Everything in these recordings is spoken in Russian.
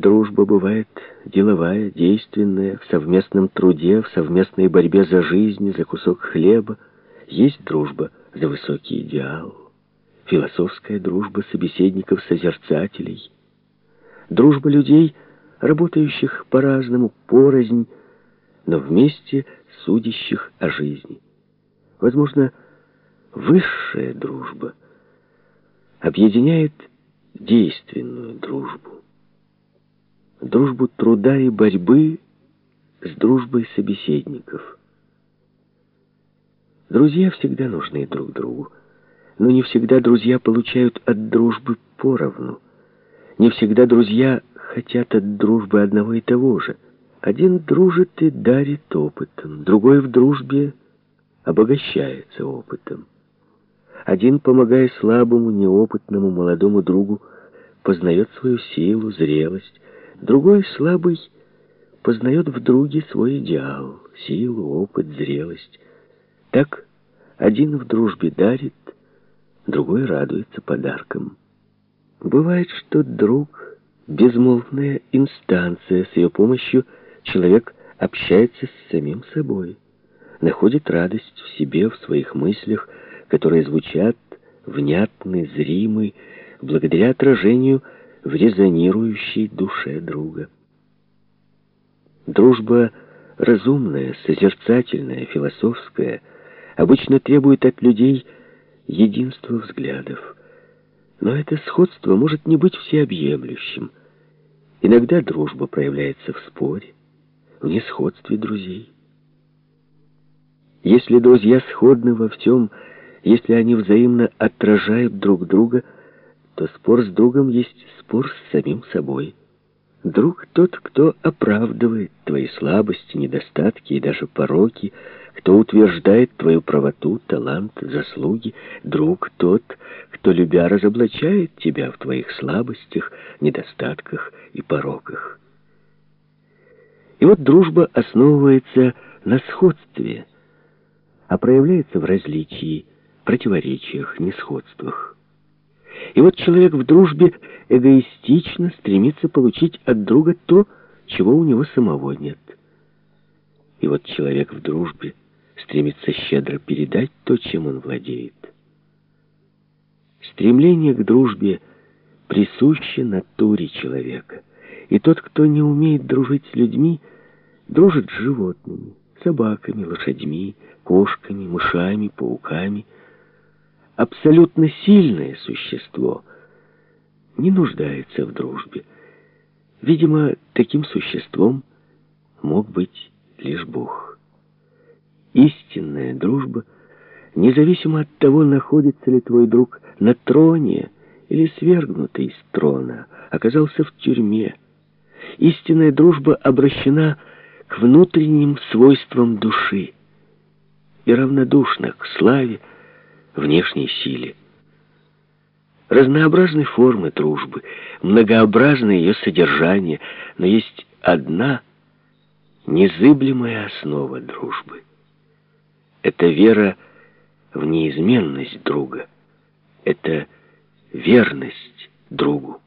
Дружба бывает деловая, действенная, в совместном труде, в совместной борьбе за жизнь, за кусок хлеба. Есть дружба за высокий идеал, философская дружба собеседников-созерцателей, дружба людей, работающих по-разному, порознь, но вместе судящих о жизни. Возможно, высшая дружба объединяет действенную дружбу. Дружбу труда и борьбы с дружбой собеседников. Друзья всегда нужны друг другу, но не всегда друзья получают от дружбы поровну. Не всегда друзья хотят от дружбы одного и того же. Один дружит и дарит опытом, другой в дружбе обогащается опытом. Один, помогая слабому, неопытному молодому другу, познает свою силу, зрелость. Другой, слабый, познает в друге свой идеал, силу, опыт, зрелость. Так один в дружбе дарит, другой радуется подаркам. Бывает, что друг — безмолвная инстанция, с ее помощью человек общается с самим собой, находит радость в себе, в своих мыслях, которые звучат внятны, зримы, благодаря отражению в резонирующей душе друга. Дружба разумная, созерцательная, философская, обычно требует от людей единства взглядов. Но это сходство может не быть всеобъемлющим. Иногда дружба проявляется в споре, в несходстве друзей. Если друзья сходны во всем, если они взаимно отражают друг друга, то спор с другом есть спор с самим собой. Друг тот, кто оправдывает твои слабости, недостатки и даже пороки, кто утверждает твою правоту, талант, заслуги. Друг тот, кто, любя, разоблачает тебя в твоих слабостях, недостатках и пороках. И вот дружба основывается на сходстве, а проявляется в различии, противоречиях, несходствах. И вот человек в дружбе эгоистично стремится получить от друга то, чего у него самого нет. И вот человек в дружбе стремится щедро передать то, чем он владеет. Стремление к дружбе присуще натуре человека. И тот, кто не умеет дружить с людьми, дружит с животными, собаками, лошадьми, кошками, мышами, пауками – абсолютно сильное существо не нуждается в дружбе. Видимо, таким существом мог быть лишь Бог. Истинная дружба, независимо от того, находится ли твой друг на троне или свергнутый из трона, оказался в тюрьме. Истинная дружба обращена к внутренним свойствам души и равнодушна к славе, внешней силе. Разнообразны формы дружбы, многообразно ее содержание, но есть одна незыблемая основа дружбы. Это вера в неизменность друга. Это верность другу.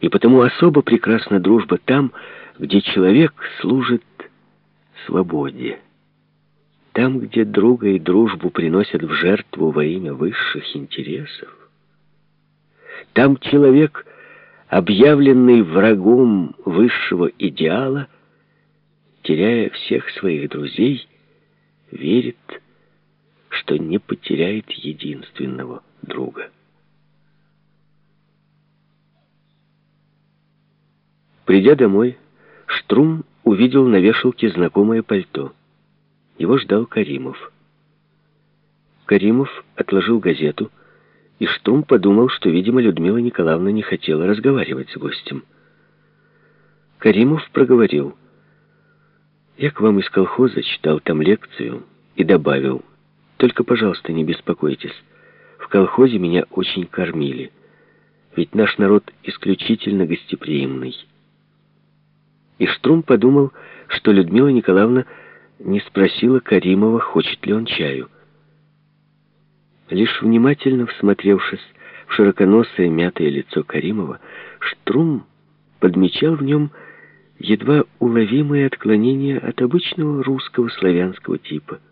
И потому особо прекрасна дружба там, где человек служит свободе. Там, где друга и дружбу приносят в жертву во имя высших интересов, там человек, объявленный врагом высшего идеала, теряя всех своих друзей, верит, что не потеряет единственного друга. Придя домой, Штрум увидел на вешалке знакомое пальто — его ждал Каримов. Каримов отложил газету, и Штрум подумал, что, видимо, Людмила Николаевна не хотела разговаривать с гостем. Каримов проговорил. «Я к вам из колхоза читал там лекцию и добавил, только, пожалуйста, не беспокойтесь, в колхозе меня очень кормили, ведь наш народ исключительно гостеприимный». И Штрум подумал, что Людмила Николаевна не спросила Каримова, хочет ли он чаю. Лишь внимательно всмотревшись в широконосое мятое лицо Каримова, Штрум подмечал в нем едва уловимые отклонения от обычного русского славянского типа –